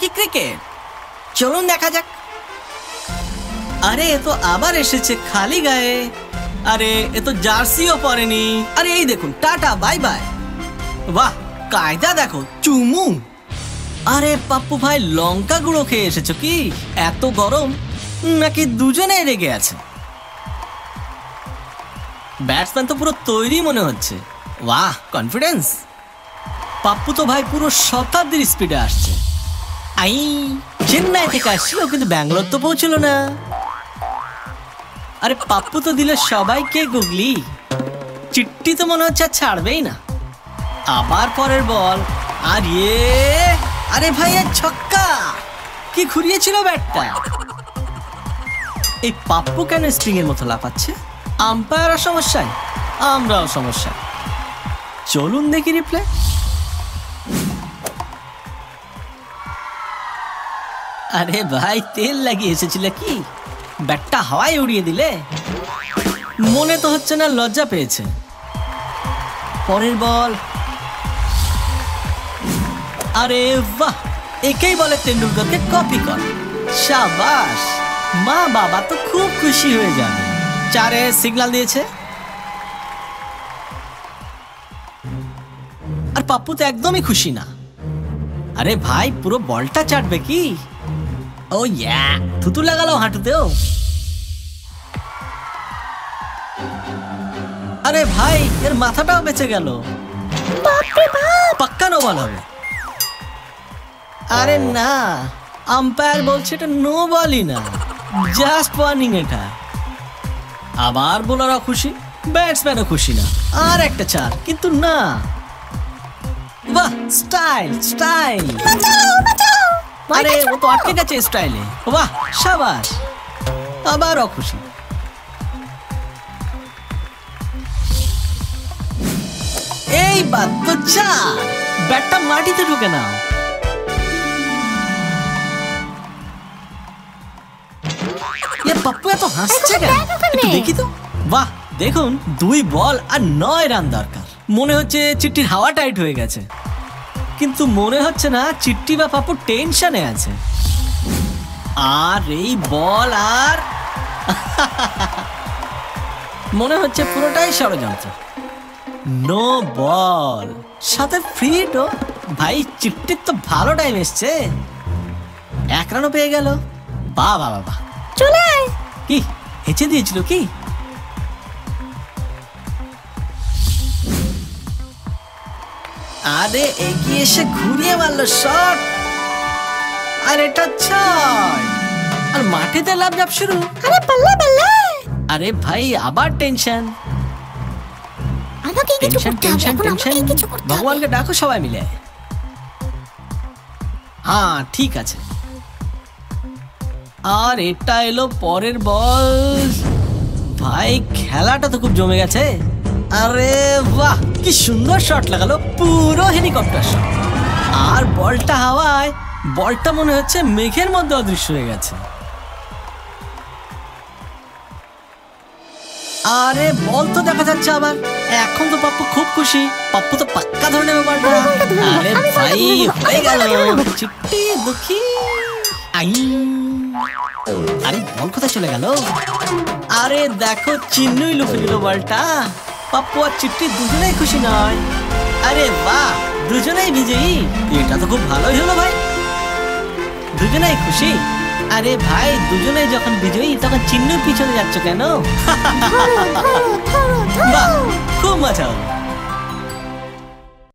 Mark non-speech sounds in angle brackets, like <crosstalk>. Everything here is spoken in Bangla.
কি ক্রিকেট চলুন দেখা যাক। আরে, এ তো আবার এসেছে খালি গায়ে। আরে, এ তো জার্সিও পরেনি। আরে, এই দেখুন, টাটা বাই বাই বাহ, কায়দা দেখো, চুমু। আরে, পাপ্পু ভাই, লঙ্কা গুঁড়ো খেয়ে এসেছ কি? এত গরম? নাকি দুজনেই রেগে আছে? ব্যাটসম্যান তো পুরো তৈরি মনে হচ্ছে। বাহ কনফিডেন্স পাপ্পু তো ভাই পুরো শতাব্দীর স্পিডে আসছে। আই, চেন্নাই থেকে আসছিল কিন্তু ব্যাঙ্গালোর তো পৌঁছলো না। আরে পাপ্পু তো দিলে সবাইকে গুগলি। চিট্টি তো মনে হচ্ছে আর ছাড়বেই না। আবার পরের বল। আর ইয়ে আরে ভাই এর ছক্কা! কি ঘুরিয়েছিল ব্যাটটা? এই পাপ্পু কেন স্প্রিং এর মতো লাফাচ্ছে? আম্পায়ারও সমস্যায়, আমরাও সমস্যা চলুন দেখি রিপ্লে আরে ভাই, তেল লাগিয়ে এসেছিল কি? ব্যাটটা হাওয়ায় উড়িয়ে দিলে? মনে তো হচ্ছে না লজ্জা পেয়েছে। পরের বল। আরে বাহ, একেই বলে তেন্ডুলকরকে কপি কর। শাবাশ মা বাবা তো খুব খুশি হয়ে যাবে। চারে সিগনাল দিয়েছে। আর পাপ্পু তো একদমই খুশি না। আরে ভাই, পুরো বলটা চাটবে কি? ও ইয়া থুতু লাগালো হাঁটুতেও আরে ভাই এর মাথাটাও বেঁচে গেল। পাক্কা নো বল হবে। আরে না আম্পায়ার বলছে এটা নো বলই না জাস্ট ওয়ার্নিং এটা। আবার বোলারও খুশি ব্যাটসম্যানও খুশি না আর একটা চার কিন্তু না। বাহ স্টাইল স্টাইল আরে ও তো আটকে গেছে স্টাইলে। বাহ সাবাস। আবারও খুশি। এই বাদ তো চার ব্যাটটা মাটিতে ঢুকে নাও। পাপ্পু এত হাসছে কেন? একটু দেখি তো। বাহ দেখুন দুই বল আর নয় রান দরকার। মনে হচ্ছে চিট্টির হাওয়া টাইট হয়ে গেছে। কিন্তু মনে হচ্ছে না চিট্টি বা পাপ্পু টেনশনে আছে। আর এই বল আর <laughs> মনে হচ্ছে পুরোটাই ষড়যন্ত্র। নো বল সাথে ফ্রি ডো ভাই চিট্টির তো ভালো টাইম এসছে। এক রানও পেয়ে গেল। বা বা বাবা চলে কি হেঁচে দিয়েছিল কি? আরে এগিয়ে এসে ঘুরিয়ে মারলো শট আর এটা ছয়। আর মাঠেতে লাভ জাপ শুরু। আরে পাল্লা পাল্লা। আরে ভাই আবার টেনশন। আমাকে কিছু টেনশন করতে হবে টেনশন এখন টেনশন। আমাকে কিছু করতে হবে। ভগবানকে ডাকো সবাই মিলে। হ্যাঁ ঠিক আছে। আর এটা এলো পরের বল। ভাই খেলাটা তো খুব জমে গেছে। আরে বাহ কি সুন্দর শট লাগালো পুরো হেলিকপ্টার শট আর বলটা হাওয়ায় বলটা মনে হচ্ছে মেঘের মধ্যে অদৃশ্য হয়ে গেছে। আরে বল তো দেখা যাচ্ছে আবার। এখন তো পাপ্পু খুব খুশি। পাপ্পু তো পাক্কা ধরে নেবে বলটা। নেব, আরে ভাই হয়ে গেল। চিট্টি দুঃখী। আই। আরে বল কোথায় চলে গেল? আরে দেখো চিহ্নই লুকে দিল বলটা। পাপ্পু আর চিট্টি দুজনেই খুশি নয়। আরে বাহ দুজনেই বিজয়ী। এটা তো খুব ভালোই হলো ভাই। দুজনেই খুশি? আরে ভাই দুজনেই যখন বিজয়ী তখন চিহ্ন পিছনে যাচ্ছ কেন? <laughs> খুব মজা হলো।